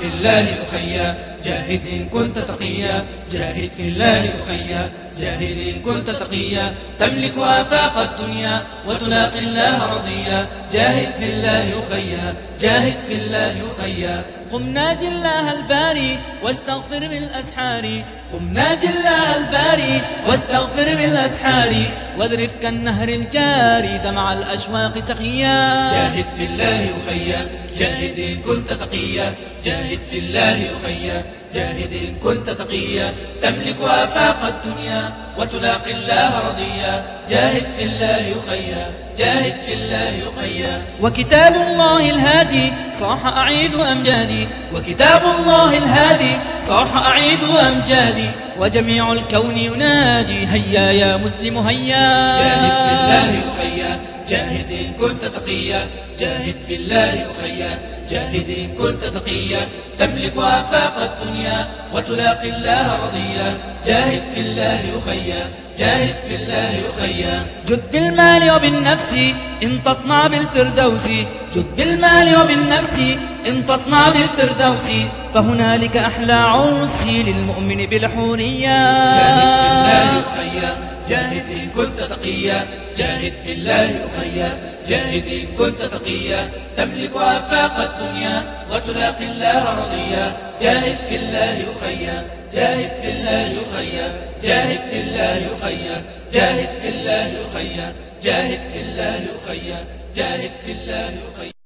في الله أخيا. جاهد إن كنت تقيا. جاهد في الله أخيا. جاهد إن كنت تقيا. تملك آفاق الدنيا وتلاقي الله رضيا. جاهد في الله أخيا. جاهد في الله أخيا. قم ناجي الله الباري واستغفر بالأسحار. قم ناجي الله الباري واستغفر بالأسحار. واذرف كالنهر الجاري دمع الأشواق سخيا جاهد في الله أخيا جاهد إن كنت تقيا. جاهد في الله أخيا. جاهد إن كنت تقيا. تملك آفاق الدنيا وتلاقي الله رضيا. جاهد في الله أخيا جاهد في الله أخيا وكتاب الله الهادي صاح أعيد أمجادي وكتاب الله الهادي صاح أعيد أمجادي وجميع الكون ينادي هيا يا مسلم هيا. جاهد في الله أخيا جاهد إن كنت تقيا. جاهد في الله أخيا جاهد كنت تقيا تملك آفاق الدنيا. وتلاقي الله رضيا. جاهد في الله أخيا. جاهد في الله أخيا. جد بالمال وبالنفس إن تطمع بالفردوس. جد بالمال وبالنفس إن تطمع بالفردوس. فهنالك أحلى عرس للمؤمن بالحورية. جاهد في الله أخيا. جاهد إن كنت تقيا. جاهد في الله أخيا. جاهد إن كنت تقيا. تملك آفاق الدنيا وتلاقي الله رضيا. جاهد في الله أخيا جاهد في الله أخيا جاهد في الله أخيا جاهد في الله أخيا جاهد في الله أخيا جاهد في الله أخيا